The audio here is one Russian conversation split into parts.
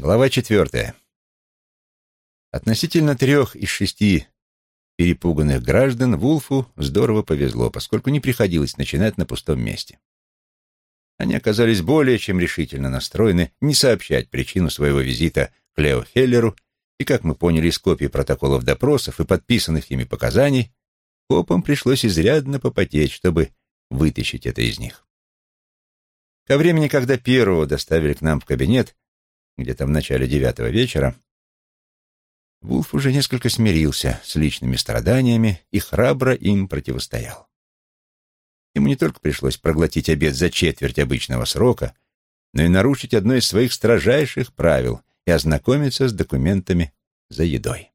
Глава четвертая. Относительно трех из шести перепуганных граждан Вулфу здорово повезло, поскольку не приходилось начинать на пустом месте. Они оказались более чем решительно настроены не сообщать причину своего визита к Лео Хеллеру, и, как мы поняли из копий протоколов допросов и подписанных ими показаний, копам пришлось изрядно попотеть, чтобы вытащить это из них. Ко времени, когда первого доставили к нам в кабинет, где-то в начале девятого вечера, Вулф уже несколько смирился с личными страданиями и храбро им противостоял. Ему не только пришлось проглотить обед за четверть обычного срока, но и нарушить одно из своих строжайших правил и ознакомиться с документами за едой.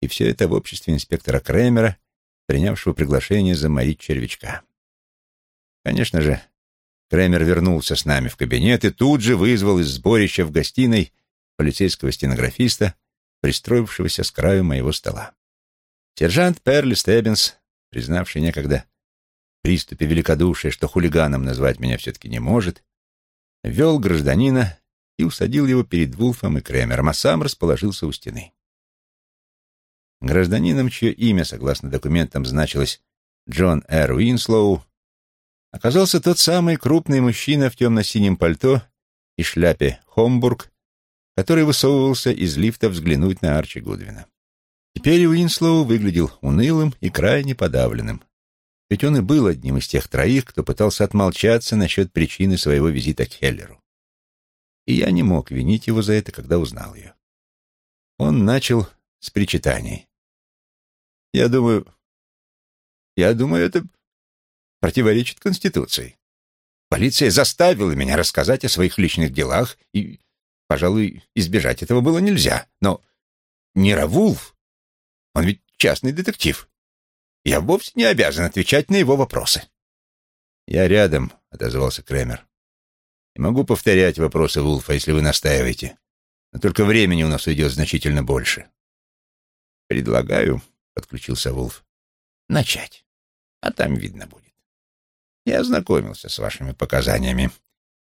И все это в обществе инспектора Кремера, принявшего приглашение заморить червячка. Конечно же, Кремер вернулся с нами в кабинет и тут же вызвал из сборища в гостиной полицейского стенографиста, пристроившегося с краю моего стола. Сержант Перли Стеббинс, признавший некогда приступе великодушия, что хулиганом назвать меня все-таки не может, ввел гражданина и усадил его перед Вулфом и Кремером, а сам расположился у стены. Гражданином, чье имя, согласно документам, значилось Джон Р. Уинслоу, оказался тот самый крупный мужчина в темно-синем пальто и шляпе Хомбург, который высовывался из лифта взглянуть на Арчи Гудвина. Теперь Уинслоу выглядел унылым и крайне подавленным, ведь он и был одним из тех троих, кто пытался отмолчаться насчет причины своего визита к Хеллеру. И я не мог винить его за это, когда узнал ее. Он начал с причитаний. «Я думаю... Я думаю, это противоречит Конституции. Полиция заставила меня рассказать о своих личных делах, и, пожалуй, избежать этого было нельзя. Но не Равулф, он ведь частный детектив. Я вовсе не обязан отвечать на его вопросы. «Я рядом», — отозвался Кремер. «И могу повторять вопросы Вулфа, если вы настаиваете. Но только времени у нас уйдет значительно больше». «Предлагаю», — подключился Вулф, — «начать, а там видно будет». Я ознакомился с вашими показаниями,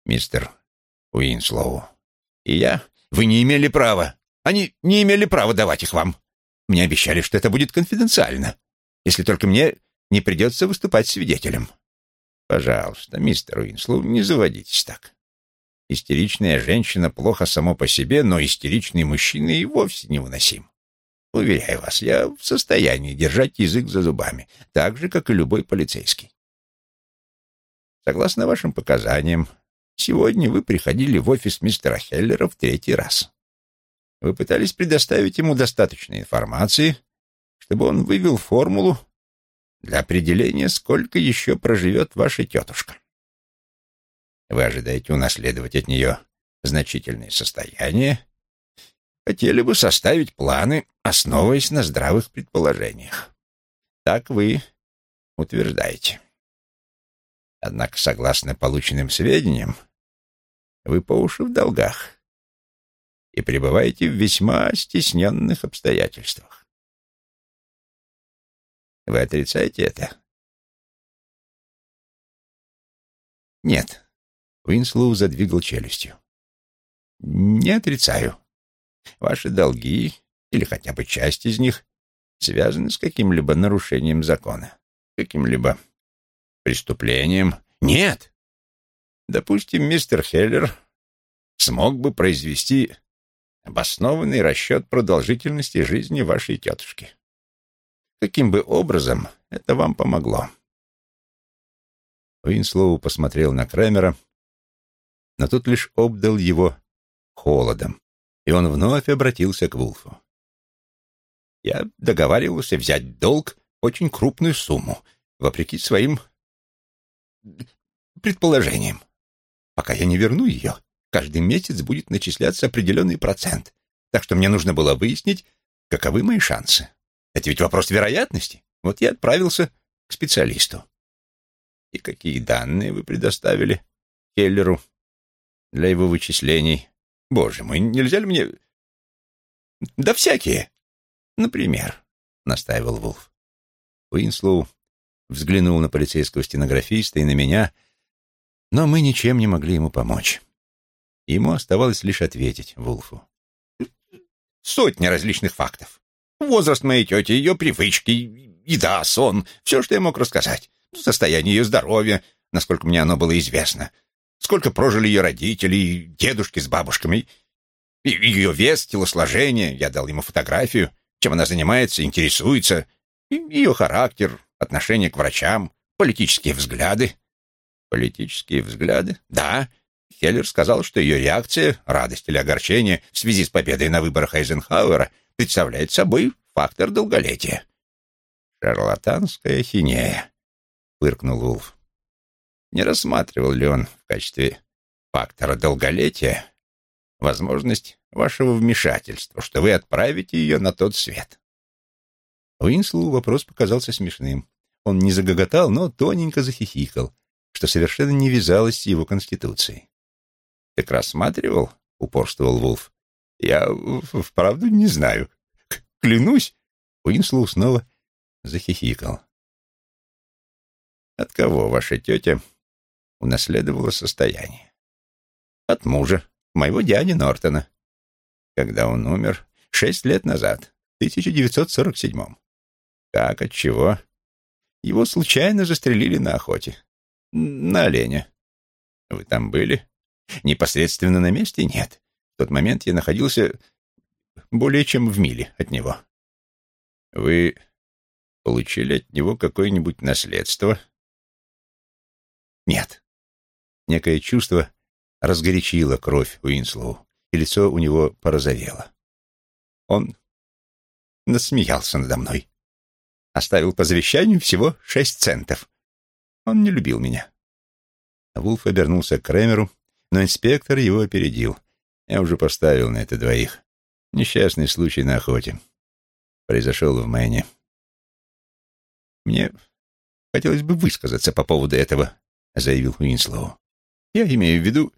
мистер Уинслоу. И я... Вы не имели права. Они не имели права давать их вам. Мне обещали, что это будет конфиденциально, если только мне не придется выступать свидетелем. Пожалуйста, мистер Уинслоу, не заводитесь так. Истеричная женщина плохо само по себе, но истеричный мужчина и вовсе невыносим. Уверяю вас, я в состоянии держать язык за зубами, так же, как и любой полицейский. Согласно вашим показаниям, сегодня вы приходили в офис мистера Хеллера в третий раз. Вы пытались предоставить ему достаточно информации, чтобы он вывел формулу для определения, сколько еще проживет ваша тетушка. Вы ожидаете унаследовать от нее значительное состояние, хотели бы составить планы, основываясь на здравых предположениях. Так вы утверждаете. Однако, согласно полученным сведениям, вы по уши в долгах и пребываете в весьма стесненных обстоятельствах. Вы отрицаете это? Нет. Уинслоу задвигал челюстью. Не отрицаю. Ваши долги, или хотя бы часть из них, связаны с каким-либо нарушением закона, каким-либо преступлением? Нет. Допустим, мистер Хеллер смог бы произвести обоснованный расчет продолжительности жизни вашей тетушки. Каким бы образом это вам помогло? Уинслоу посмотрел на Кремера, но тот лишь обдал его холодом, и он вновь обратился к Вулфу. Я договаривался взять долг очень крупную сумму, вопреки своим предположениям. Пока я не верну ее, каждый месяц будет начисляться определенный процент. Так что мне нужно было выяснить, каковы мои шансы. Это ведь вопрос вероятности. Вот я отправился к специалисту. И какие данные вы предоставили Хеллеру для его вычислений? Боже мой, нельзя ли мне... Да всякие. Например, — настаивал Вулф. Уинслоу взглянул на полицейского стенографиста и на меня, но мы ничем не могли ему помочь. Ему оставалось лишь ответить Вулфу. Сотни различных фактов. Возраст моей тети, ее привычки, еда, сон, все, что я мог рассказать. Состояние ее здоровья, насколько мне оно было известно. Сколько прожили ее родители, дедушки с бабушками. Ее вес, телосложение, я дал ему фотографию, чем она занимается, интересуется, ее характер, отношение к врачам, политические взгляды. Политические взгляды? Да. Хеллер сказал, что ее реакция, радость или огорчение в связи с победой на выборах Эйзенхауэра представляет собой фактор долголетия. «Шарлатанская хинея», — выркнул Улф. Не рассматривал ли он в качестве фактора долголетия возможность вашего вмешательства, что вы отправите ее на тот свет? Уинслу вопрос показался смешным. Он не загоготал, но тоненько захихикал, что совершенно не вязалось с его конституцией. «Так рассматривал?» — упорствовал Вулф. «Я вправду не знаю. Клянусь!» Уинслу снова захихикал. «От кого ваша тетя унаследовала состояние?» «От мужа, моего дяди Нортона». «Когда он умер?» «Шесть лет назад, в 1947-м». «Как? От чего?» «Его случайно застрелили на охоте. На оленя». «Вы там были?» «Непосредственно на месте нет. В тот момент я находился более чем в миле от него». «Вы получили от него какое-нибудь наследство?» «Нет». Некое чувство разгорячило кровь Уинслоу, и лицо у него порозовело. Он насмеялся надо мной. Оставил по завещанию всего шесть центов. Он не любил меня. Вулф обернулся к Крэмеру, но инспектор его опередил. Я уже поставил на это двоих. Несчастный случай на охоте. Произошел в Мэне. Мне хотелось бы высказаться по поводу этого, заявил Уинслоу. Я имею в виду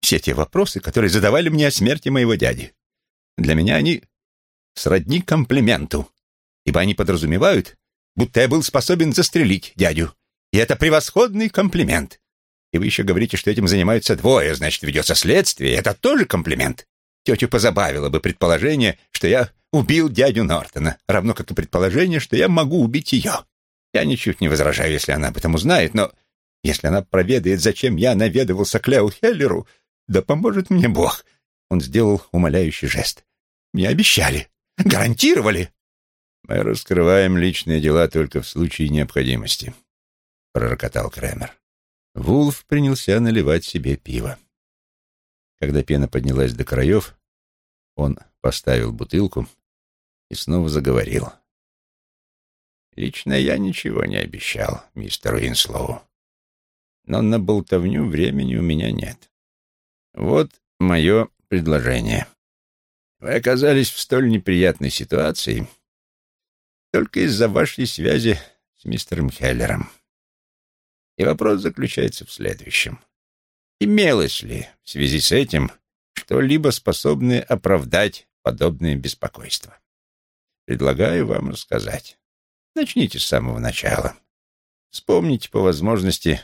все те вопросы, которые задавали мне о смерти моего дяди. Для меня они сродни комплименту, ибо они подразумевают, будто я был способен застрелить дядю. И это превосходный комплимент. И вы еще говорите, что этим занимаются двое, значит, ведется следствие. Это тоже комплимент. Тетю позабавило бы предположение, что я убил дядю Нортона, равно как и предположение, что я могу убить ее. Я ничуть не возражаю, если она об этом узнает, но если она проведает, зачем я наведывался к Лео Хеллеру, да поможет мне Бог. Он сделал умоляющий жест. Мне обещали. Гарантировали. Мы раскрываем личные дела только в случае необходимости, пророкотал Крэмер. Вулф принялся наливать себе пиво. Когда пена поднялась до краев, он поставил бутылку и снова заговорил. «Лично я ничего не обещал, мистер Уинслоу. Но на болтовню времени у меня нет. Вот мое предложение. Вы оказались в столь неприятной ситуации только из-за вашей связи с мистером Хеллером. И вопрос заключается в следующем. Имелось ли в связи с этим что-либо способное оправдать подобное беспокойство? Предлагаю вам рассказать. Начните с самого начала. Вспомните по возможности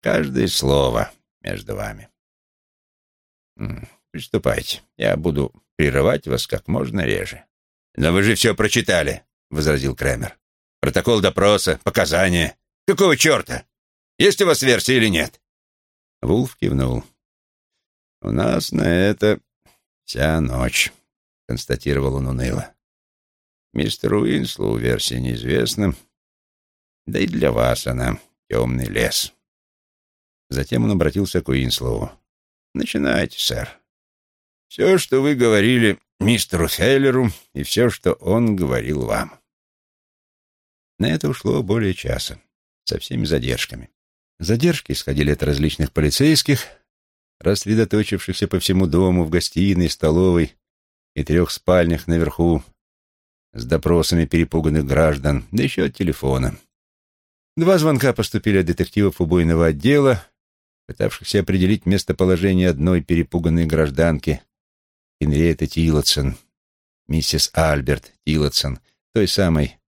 каждое слово между вами. Приступайте. Я буду прерывать вас как можно реже. Но вы же все прочитали, — возразил Крэмер. Протокол допроса, показания. Какого черта? Есть у вас версия или нет? Вулф кивнул. «У нас на это вся ночь», — констатировал он уныло. «Мистеру Уинслоу версия неизвестна, да и для вас она темный лес». Затем он обратился к Уинслоу. «Начинайте, сэр. Все, что вы говорили мистеру Хейлеру, и все, что он говорил вам». На это ушло более часа, со всеми задержками. Задержки исходили от различных полицейских, рассредоточившихся по всему дому, в гостиной, столовой и трех спальнях наверху, с допросами перепуганных граждан, да еще от телефона. Два звонка поступили от детективов убойного отдела, пытавшихся определить местоположение одной перепуганной гражданки, Генриетты Тилотсон, миссис Альберт Тилотсон, той самой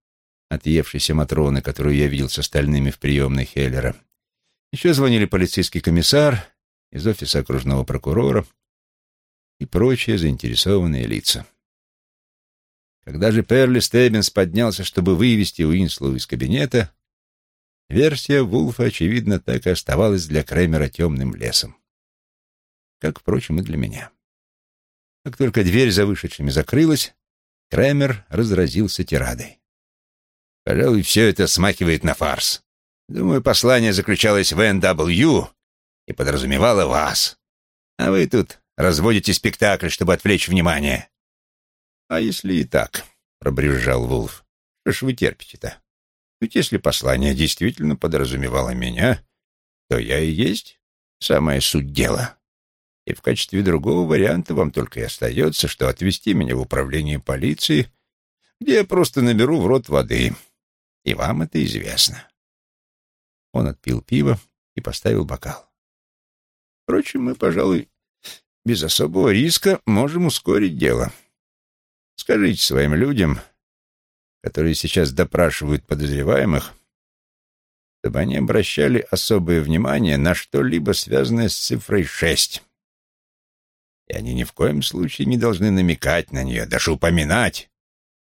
отъевшейся Матроны, которую я видел с остальными в приемной Хеллера. Еще звонили полицейский комиссар из офиса окружного прокурора, и прочие заинтересованные лица. Когда же Перли Стеббинс поднялся, чтобы вывести Уинслоу из кабинета, версия Вулфа, очевидно, так и оставалась для Крэмера темным лесом. Как, впрочем, и для меня. Как только дверь за вышедшими закрылась, Крэмер разразился тирадой. Пожалуй, все это смахивает на фарс. Думаю, послание заключалось в Н.В. и подразумевало вас. А вы тут разводите спектакль, чтобы отвлечь внимание. «А если и так?» — пробрюзжал Вулф. «Что ж вы терпите-то? Ведь если послание действительно подразумевало меня, то я и есть самая суть дела. И в качестве другого варианта вам только и остается, что отвезти меня в управление полиции, где я просто наберу в рот воды. И вам это известно». Он отпил пиво и поставил бокал. Впрочем, мы, пожалуй, без особого риска можем ускорить дело. Скажите своим людям, которые сейчас допрашивают подозреваемых, чтобы они обращали особое внимание на что-либо связанное с цифрой шесть. И они ни в коем случае не должны намекать на нее, даже упоминать.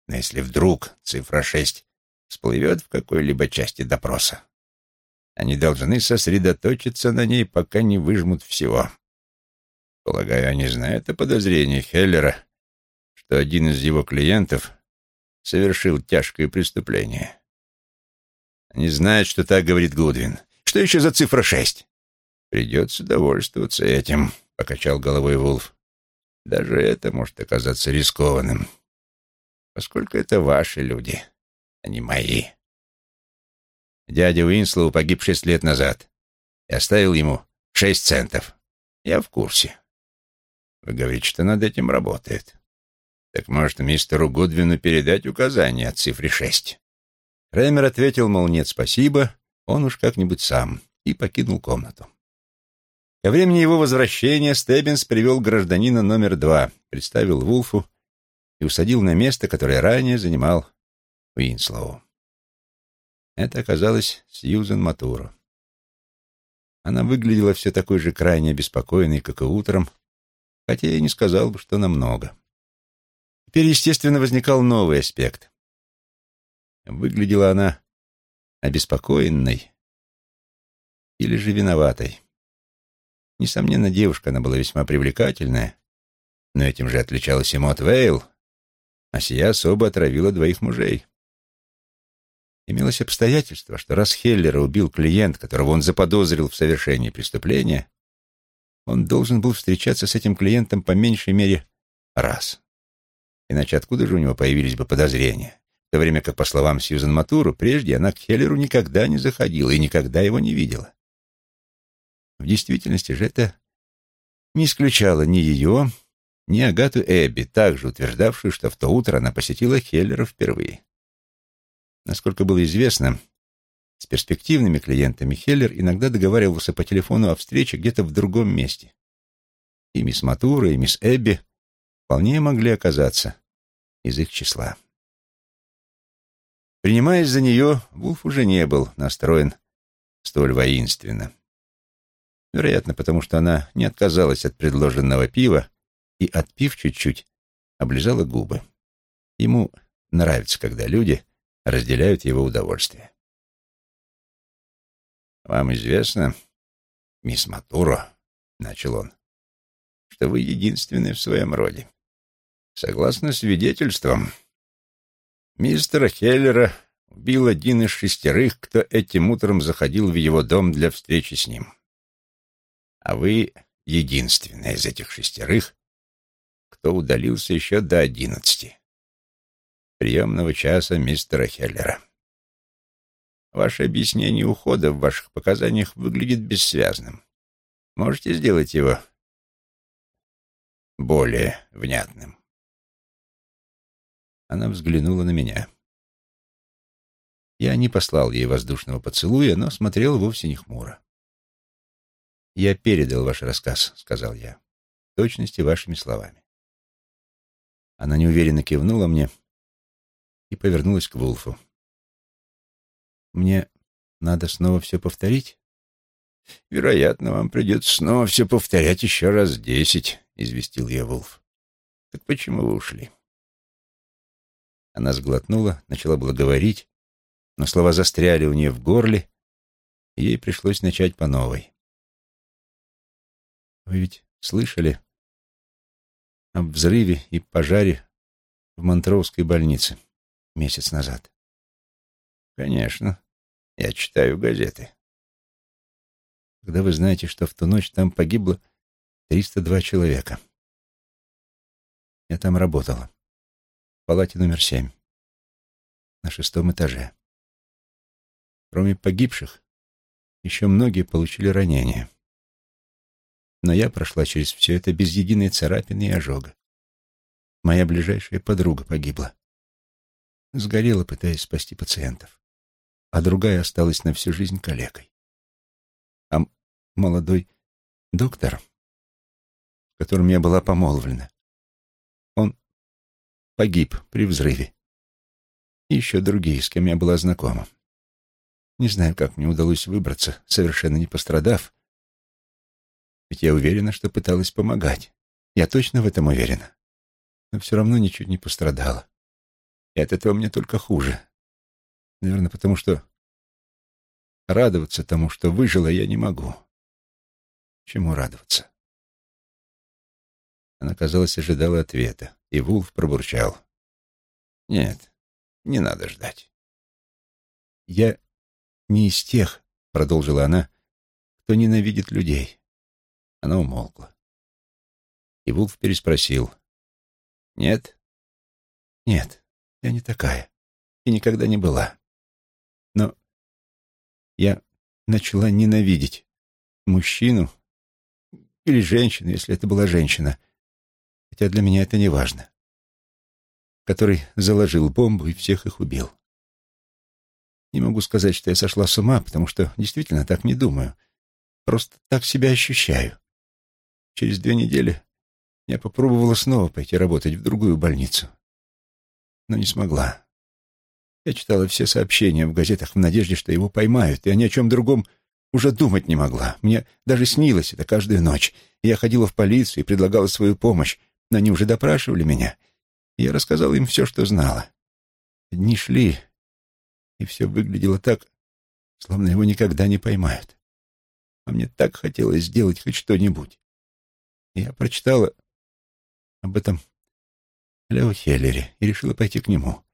Но если вдруг цифра шесть всплывет в какой-либо части допроса, они должны сосредоточиться на ней, пока не выжмут всего. Полагаю, они знают о подозрении Хеллера что один из его клиентов совершил тяжкое преступление. Они знают, что так говорит Гудвин. Что еще за цифра шесть? Придется довольствоваться этим, — покачал головой Вулф. Даже это может оказаться рискованным, поскольку это ваши люди, а не мои. Дядя Уинслоу погиб шесть лет назад и оставил ему шесть центов. Я в курсе. Вы говорите, что над этим работает. Так может, мистеру Гудвину передать указание о цифре шесть? Крэмер ответил, мол, нет, спасибо, он уж как-нибудь сам, и покинул комнату. Ко времени его возвращения Стеббинс привел гражданина номер два, представил Вулфу и усадил на место, которое ранее занимал Уинслоу. Это оказалась Сьюзен Матуро. Она выглядела все такой же крайне обеспокоенной, как и утром, хотя я не сказал бы, что намного. Теперь, естественно, возникал новый аспект. Выглядела она обеспокоенной или же виноватой. Несомненно, девушка она была весьма привлекательная, но этим же отличалась и Мот Вейл, а сия особо отравила двоих мужей. Имелось обстоятельство, что раз Хеллера убил клиент, которого он заподозрил в совершении преступления, он должен был встречаться с этим клиентом по меньшей мере раз. Иначе откуда же у него появились бы подозрения? В то время как, по словам Сьюзен Матуру, прежде она к Хеллеру никогда не заходила и никогда его не видела. В действительности же это не исключало ни ее, ни Агату Эбби, также утверждавшую, что в то утро она посетила Хеллера впервые. Насколько было известно, с перспективными клиентами Хеллер иногда договаривался по телефону о встрече где-то в другом месте. И мисс Матура, и мисс Эбби вполне могли оказаться из их числа. Принимаясь за нее, Вулф уже не был настроен столь воинственно. Вероятно, потому что она не отказалась от предложенного пива и, отпив чуть-чуть, облизала губы. Ему нравится, когда люди разделяют его удовольствие. «Вам известно, мисс Матуро, — начал он, — что вы единственный в своем роде. Согласно свидетельствам, мистера Хеллера убил один из шестерых, кто этим утром заходил в его дом для встречи с ним. А вы единственный из этих шестерых, кто удалился еще до одиннадцати, приемного часа мистера Хеллера. Ваше объяснение ухода в ваших показаниях выглядит бессвязным. Можете сделать его более внятным. Она взглянула на меня. Я не послал ей воздушного поцелуя, но смотрел вовсе не хмуро. «Я передал ваш рассказ», — сказал я, — «в точности вашими словами». Она неуверенно кивнула мне и повернулась к Вулфу. «Мне надо снова все повторить?» Вероятно, вам придется снова все повторять еще раз десять, — известил я Вулф. Так почему вы ушли? Она сглотнула, начала было говорить, но слова застряли у нее в горле, и ей пришлось начать по новой. «Вы ведь слышали об взрыве и пожаре в Монтроуской больнице месяц назад?» «Конечно. Я читаю газеты». «Когда вы знаете, что в ту ночь там погибло 302 человека?» Я там работала в палате номер семь, на шестом этаже. Кроме погибших, еще многие получили ранения. Но я прошла через все это без единой царапины и ожога. Моя ближайшая подруга погибла. Сгорела, пытаясь спасти пациентов. А другая осталась на всю жизнь калекой. А молодой доктор, с которым я была помолвлена, погиб при взрыве. И еще другие, с кем я была знакома. Не знаю, как мне удалось выбраться, совершенно не пострадав. Ведь я уверена, что пыталась помогать. Я точно в этом уверена. Но все равно ничуть не пострадала. И от этого мне только хуже. Наверное, потому что радоваться тому, что выжила, я не могу. Чему радоваться? Она, казалось, ожидала ответа, и Вулф пробурчал. «Нет, не надо ждать». «Я не из тех», — продолжила она, — «кто ненавидит людей». Она умолкла. И Вулф переспросил. «Нет?» «Нет, я не такая. И никогда не была. Но я начала ненавидеть мужчину или женщину, если это была женщина, — хотя для меня это не важно, который заложил бомбу и всех их убил. Не могу сказать, что я сошла с ума, потому что действительно так не думаю. Просто так себя ощущаю. Через две недели я попробовала снова пойти работать в другую больницу, но не смогла. Я читала все сообщения в газетах в надежде, что его поймают, и о ни о чем другом уже думать не могла. Мне даже снилось это каждую ночь. Я ходила в полицию и предлагала свою помощь, но они уже допрашивали меня, я рассказал им все, что знала. Дни шли, и все выглядело так, словно его никогда не поймают. А мне так хотелось сделать хоть что-нибудь. Я прочитала об этом Лео Хеллере и решила пойти к нему,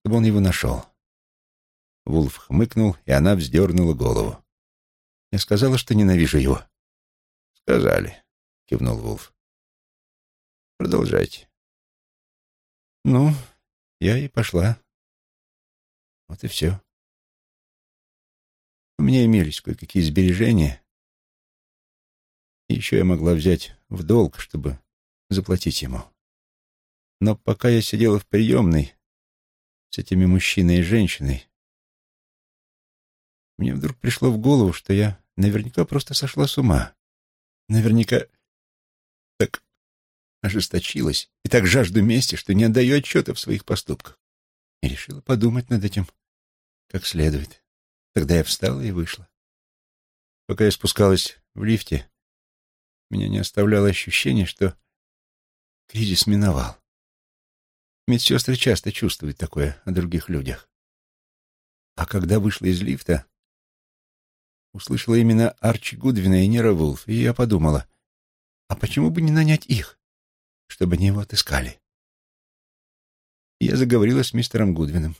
чтобы он его нашел. Вулф хмыкнул, и она вздернула голову. Я сказала, что ненавижу его. «Сказали», — кивнул Вулф. Продолжайте. Ну, я и пошла. Вот и все. У меня имелись кое-какие сбережения. И еще я могла взять в долг, чтобы заплатить ему. Но пока я сидела в приемной с этими мужчиной и женщиной, мне вдруг пришло в голову, что я наверняка просто сошла с ума. Наверняка так ожесточилась и так жажду мести, что не отдаю отчета в своих поступках. И решила подумать над этим как следует. Тогда я встала и вышла. Пока я спускалась в лифте, меня не оставляло ощущение, что кризис миновал. Медсестры часто чувствуют такое о других людях. А когда вышла из лифта, услышала именно Арчи Гудвина и Нера Вулф, и я подумала, а почему бы не нанять их? чтобы они его отыскали. я заговорила с мистером Гудвином.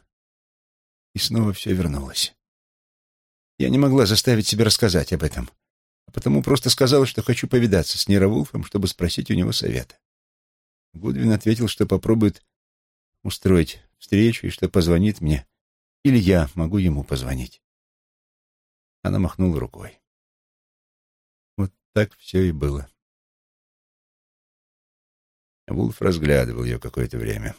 И снова все вернулось. Я не могла заставить себя рассказать об этом, а потому просто сказала, что хочу повидаться с Неровулфом, чтобы спросить у него совета. Гудвин ответил, что попробует устроить встречу и что позвонит мне, или я могу ему позвонить. Она махнула рукой. Вот так все и было. Вулф разглядывал ее какое-то время.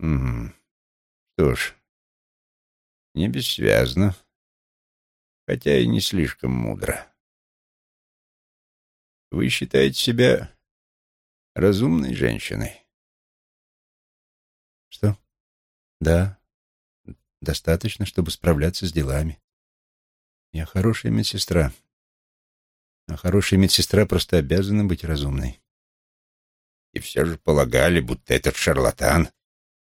«Угу. Что ж, не бессвязно, хотя и не слишком мудро. Вы считаете себя разумной женщиной?» «Что? Да, достаточно, чтобы справляться с делами. Я хорошая медсестра. А хорошая медсестра просто обязана быть разумной. И все же полагали, будто этот шарлатан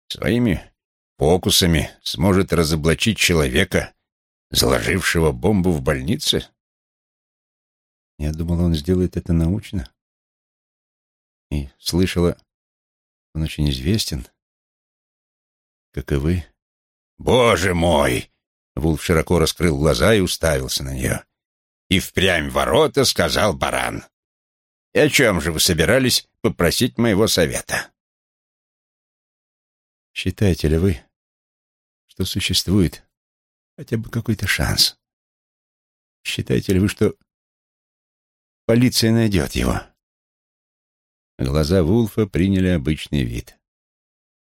своими фокусами сможет разоблачить человека, заложившего бомбу в больнице? Я думала, он сделает это научно. И слышала, он очень известен, как и вы. «Боже мой!» Вулф широко раскрыл глаза и уставился на нее. «И впрямь ворота», — сказал баран. «И о чем же вы собирались попросить моего совета?» «Считаете ли вы, что существует хотя бы какой-то шанс? Считаете ли вы, что полиция найдет его?» Глаза Вулфа приняли обычный вид,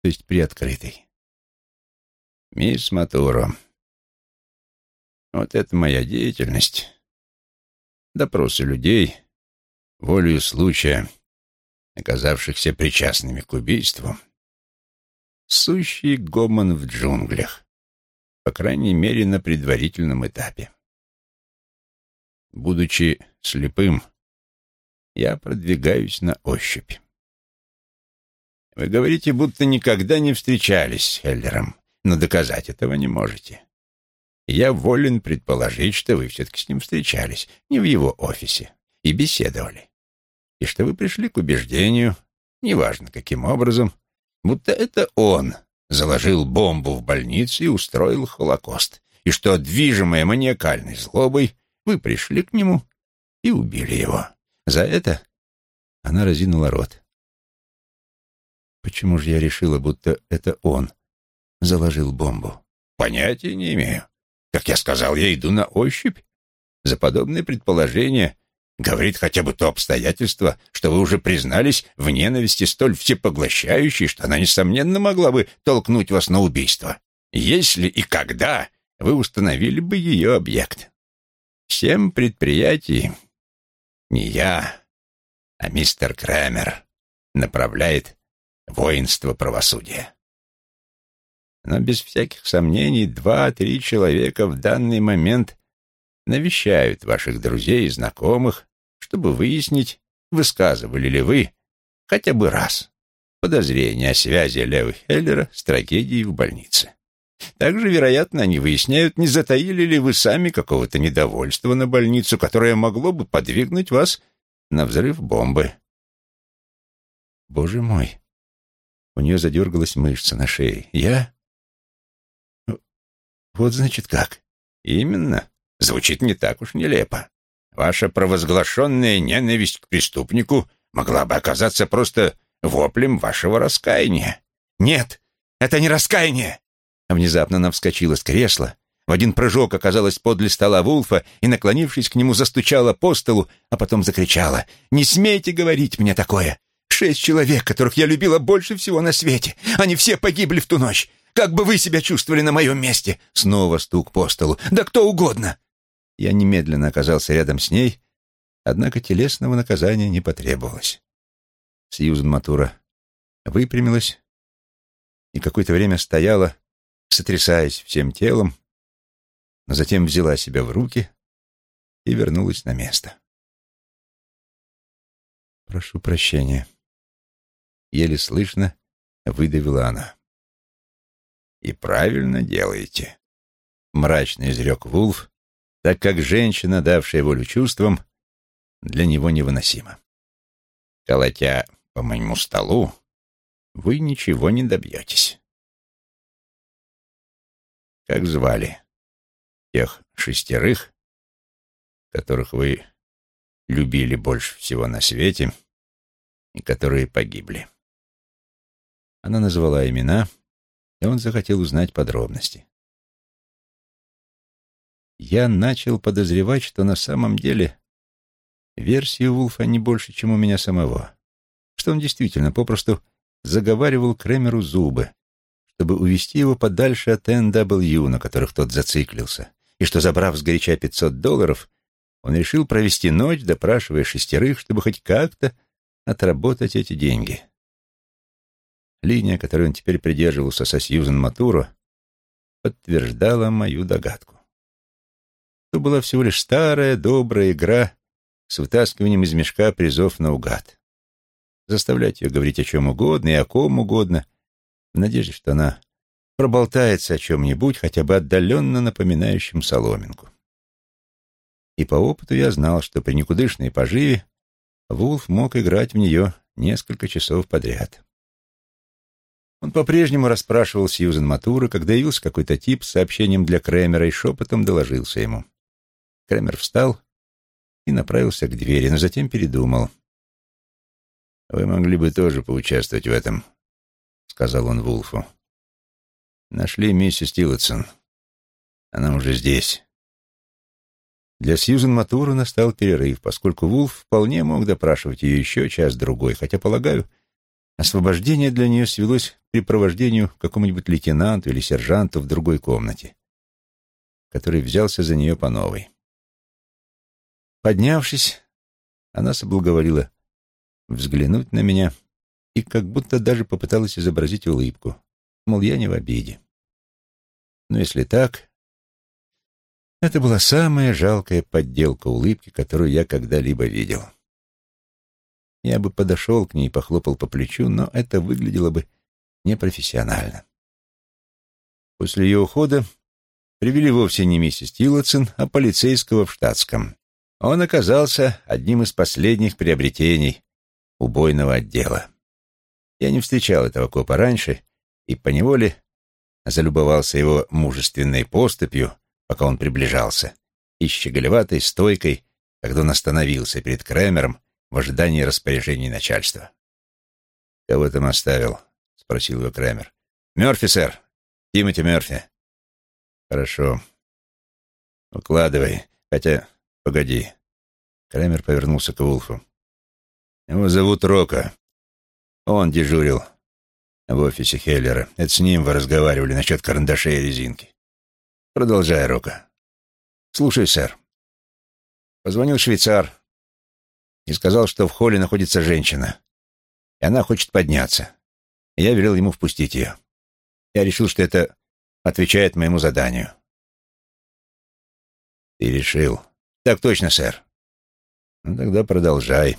то есть приоткрытый. «Мисс Матуро, вот это моя деятельность. Допросы людей, волею случая, оказавшихся причастными к убийству. Сущий гомон в джунглях, по крайней мере, на предварительном этапе. Будучи слепым, я продвигаюсь на ощупь. Вы говорите, будто никогда не встречались с Хеллером, но доказать этого не можете. Я волен предположить, что вы все-таки с ним встречались, не в его офисе, и беседовали. И что вы пришли к убеждению, неважно каким образом, будто это он заложил бомбу в больницу и устроил Холокост, и что, движимая маниакальной злобой, вы пришли к нему и убили его. За это она разинула рот. Почему же я решила, будто это он заложил бомбу? Понятия не имею. Как я сказал, я иду на ощупь. За подобное предположение говорит хотя бы то обстоятельство, что вы уже признались в ненависти столь всепоглощающей, что она, несомненно, могла бы толкнуть вас на убийство. Если и когда вы установили бы ее объект. Семь предприятий не я, а мистер Крэмер направляет воинство правосудия. Но без всяких сомнений два-три человека в данный момент навещают ваших друзей и знакомых, чтобы выяснить, высказывали ли вы хотя бы раз подозрение о связи Лео Хеллера с трагедией в больнице. Также, вероятно, они выясняют, не затаили ли вы сами какого-то недовольства на больницу, которое могло бы подвигнуть вас на взрыв бомбы. Боже мой! У нее задергалась мышца на шее. Я? Вот значит как. Именно. Звучит не так уж нелепо. Ваша провозглашенная ненависть к преступнику могла бы оказаться просто воплем вашего раскаяния. Нет, это не раскаяние. Внезапно она вскочила с кресла, в один прыжок оказалась подле стола Вулфа и, наклонившись к нему, застучала по столу, а потом закричала. «Не смейте говорить мне такое! Шесть человек, которых я любила больше всего на свете! Они все погибли в ту ночь! Как бы вы себя чувствовали на моем месте?» Снова стук по столу. «Да кто угодно!» Я немедленно оказался рядом с ней, однако телесного наказания не потребовалось. Сьюзен Матура выпрямилась и какое-то время стояла, сотрясаясь всем телом, но затем взяла себя в руки и вернулась на место. «Прошу прощения», — еле слышно выдавила она. «И правильно делаете», — мрачно изрек Вулф, так как женщина, давшая волю чувствам, для него невыносима. «Колотя по моему столу, вы ничего не добьетесь». Как звали тех шестерых, которых вы любили больше всего на свете и которые погибли? Она назвала имена, и он захотел узнать подробности. Я начал подозревать, что на самом деле версию Вулфа не больше, чем у меня самого, что он действительно попросту заговаривал Кремеру зубы, чтобы увести его подальше от NW, на которых тот зациклился, и что, забрав с горяча 500 долларов, он решил провести ночь, допрашивая шестерых, чтобы хоть как-то отработать эти деньги. Линия, которой он теперь придерживался со Сьюзен Матуро, подтверждала мою догадку. То была всего лишь старая, добрая игра с вытаскиванием из мешка призов наугад. Заставлять ее говорить о чем угодно и о ком угодно, в надежде, что она проболтается о чем-нибудь, хотя бы отдаленно напоминающем соломинку. И по опыту я знал, что при никудышной поживе Вулф мог играть в нее несколько часов подряд. Он по-прежнему расспрашивал Сьюзен Матура, когда явился какой-то тип с сообщением для Крэмера и шепотом доложился ему. Крэмер встал и направился к двери, но затем передумал. «Вы могли бы тоже поучаствовать в этом», — сказал он Вулфу. «Нашли миссис Тиллотсон. Она уже здесь». Для Сьюзен Матура настал перерыв, поскольку Вулф вполне мог допрашивать ее еще час-другой, хотя, полагаю, освобождение для нее свелось к припровождению какому-нибудь лейтенанту или сержанту в другой комнате, который взялся за нее по новой. Поднявшись, она соблаговолила взглянуть на меня и как будто даже попыталась изобразить улыбку, мол, я не в обиде. Но если так, это была самая жалкая подделка улыбки, которую я когда-либо видел. Я бы подошел к ней и похлопал по плечу, но это выглядело бы непрофессионально. После ее ухода привели вовсе не миссис Тиллотсон, а полицейского в штатском. Он оказался одним из последних приобретений убойного отдела. Я не встречал этого копа раньше и поневоле залюбовался его мужественной поступью, пока он приближался, и щеголеватой стойкой, когда он остановился перед Крэмером в ожидании распоряжений начальства. «Кого там оставил?» — спросил его Крэмер. «Мёрфи, сэр. Тимоти Мёрфи». «Хорошо. Укладывай. Хотя, погоди». Крэмер повернулся к Вулфу. «Его зовут Рока. Он дежурил в офисе Хеллера. Это с ним вы разговаривали насчет карандашей и резинки. Продолжай, Рока. Слушай, сэр. Позвонил швейцар и сказал, что в холле находится женщина, и она хочет подняться. я велел ему впустить ее. Я решил, что это отвечает моему заданию. Ты решил? Так точно, сэр. Ну, тогда продолжай.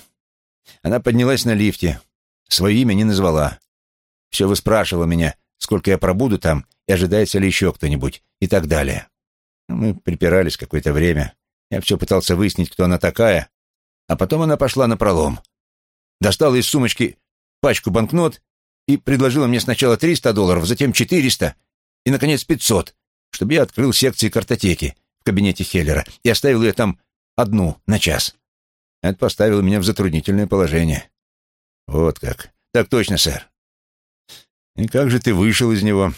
Она поднялась на лифте, свое имя не назвала. Все выспрашивала меня, сколько я пробуду там и ожидается ли еще кто-нибудь, и так далее. Мы припирались какое-то время. Я все пытался выяснить, кто она такая, а потом она пошла на пролом. Достала из сумочки пачку банкнот и предложила мне сначала 300 долларов, затем 400 и, наконец, 500, чтобы я открыл секции картотеки кабинете Хеллера и оставил ее там одну на час. Это поставило меня в затруднительное положение. Вот как. Так точно, сэр. И как же ты вышел из него?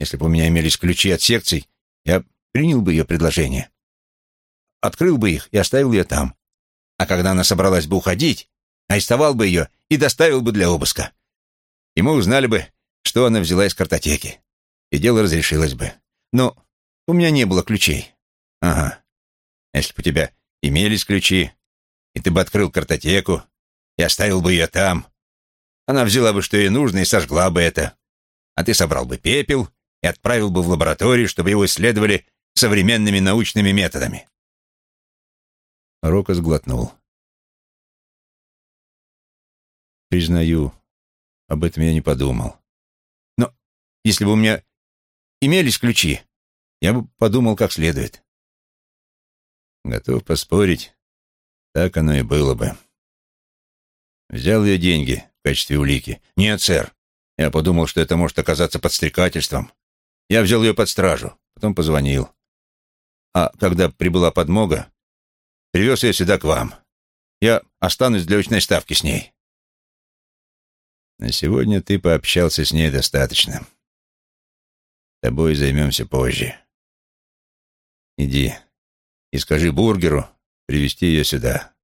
Если бы у меня имелись ключи от секций, я принял бы ее предложение. Открыл бы их и оставил ее там. А когда она собралась бы уходить, арестовал бы ее и доставил бы для обыска. И мы узнали бы, что она взяла из картотеки. И дело разрешилось бы. Но у меня не было ключей. Ага. Если бы у тебя имелись ключи, и ты бы открыл картотеку, и оставил бы ее там, она взяла бы, что ей нужно, и сожгла бы это. А ты собрал бы пепел и отправил бы в лабораторию, чтобы его исследовали современными научными методами. Рока сглотнул. Признаю, об этом я не подумал. Но если бы у меня имелись ключи, я бы подумал как следует. Готов поспорить, так оно и было бы. Взял ее деньги, качестве улики. Нет, сэр. Я подумал, что это может оказаться подстрекательством. Я взял ее под стражу, потом позвонил. А когда прибыла подмога, привез ее сюда к вам. Я останусь для очной ставки с ней. На сегодня ты пообщался с ней достаточно. Тобой займемся позже. Иди и скажи бургеру привести ее сюда.